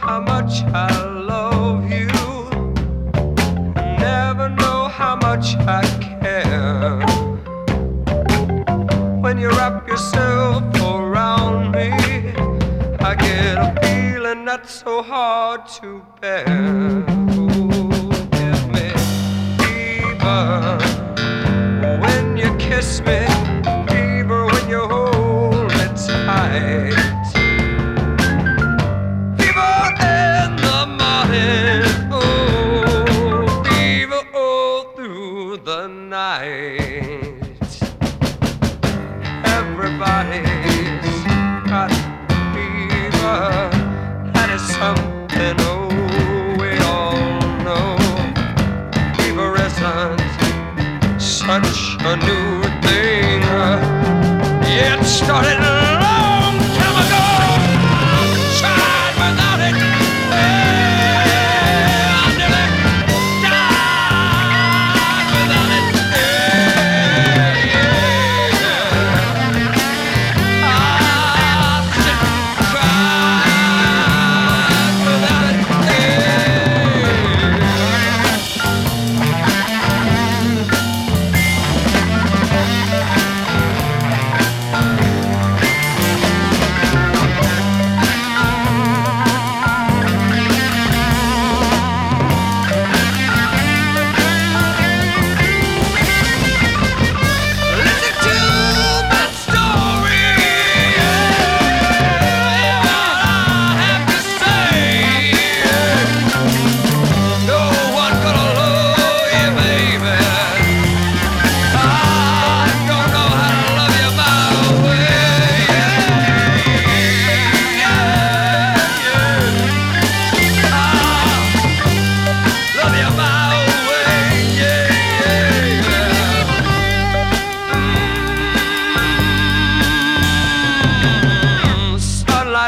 how much I love you. Never know how much I care. When you wrap yourself around me, I get a feeling that's so hard to bear. Give me fever when you kiss me. the night. Everybody's got fever, and it's something oh, we all know. Fever isn't such a new thing. It started.